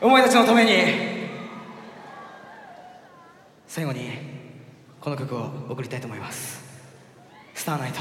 お前たちのために。最後にこの曲を送りたいと思います「スターナイト」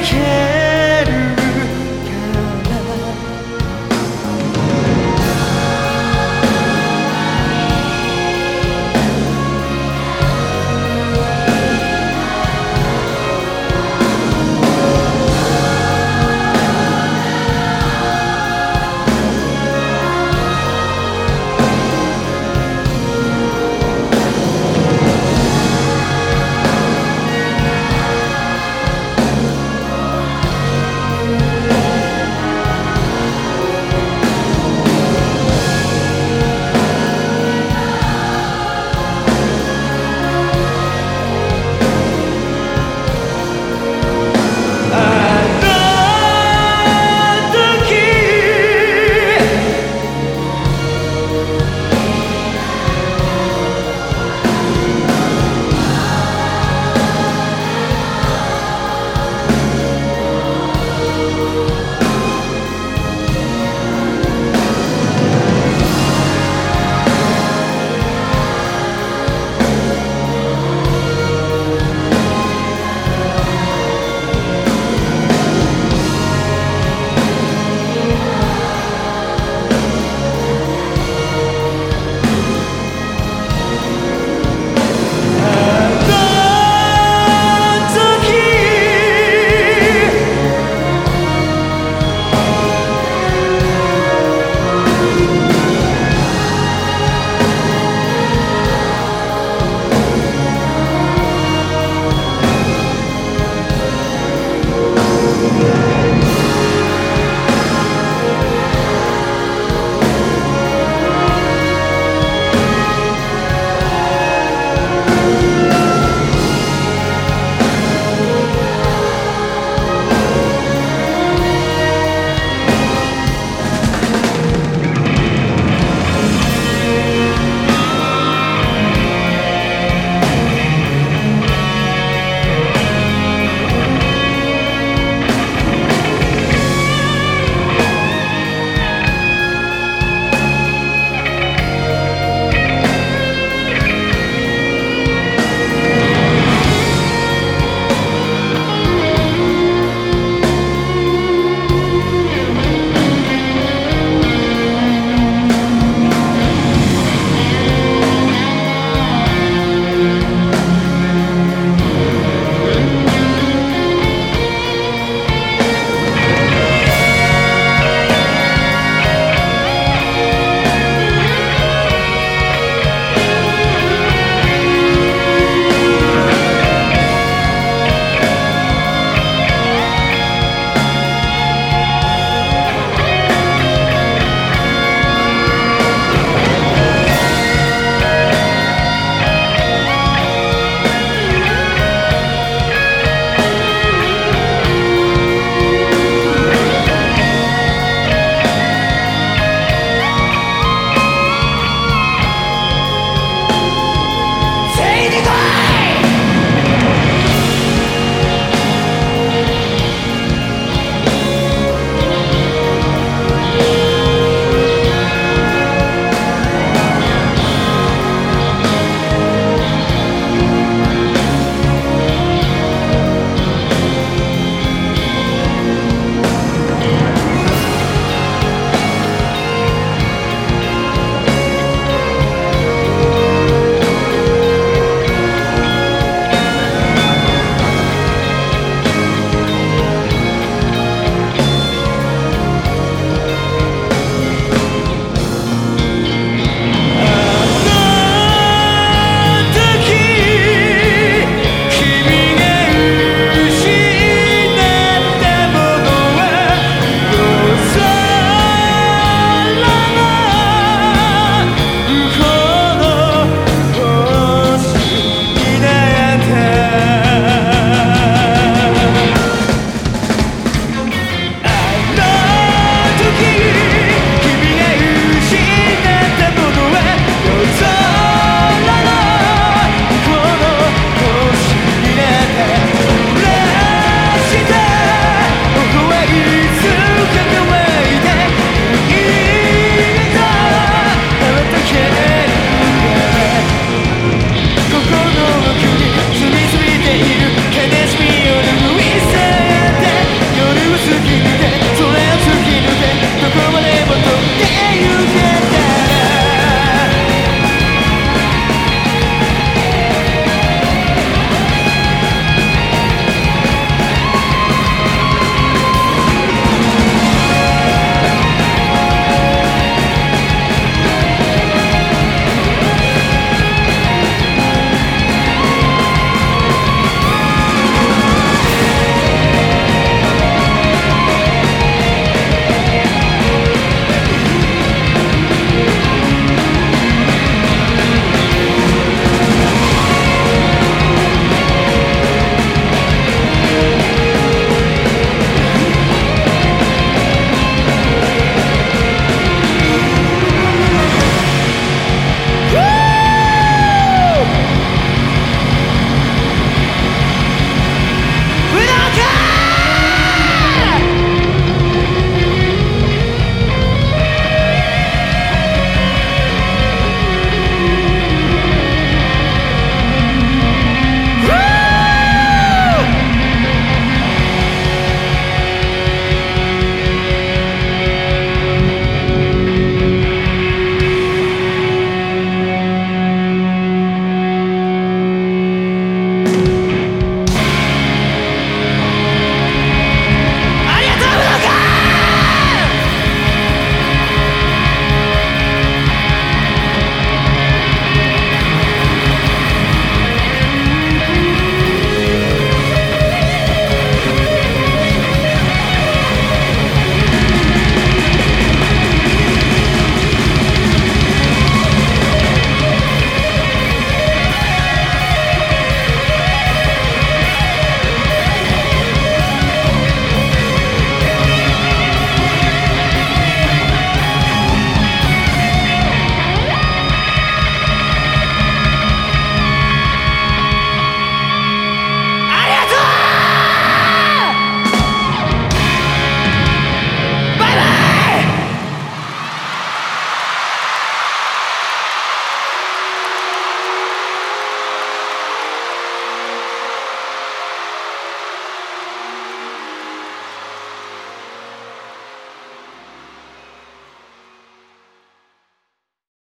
can't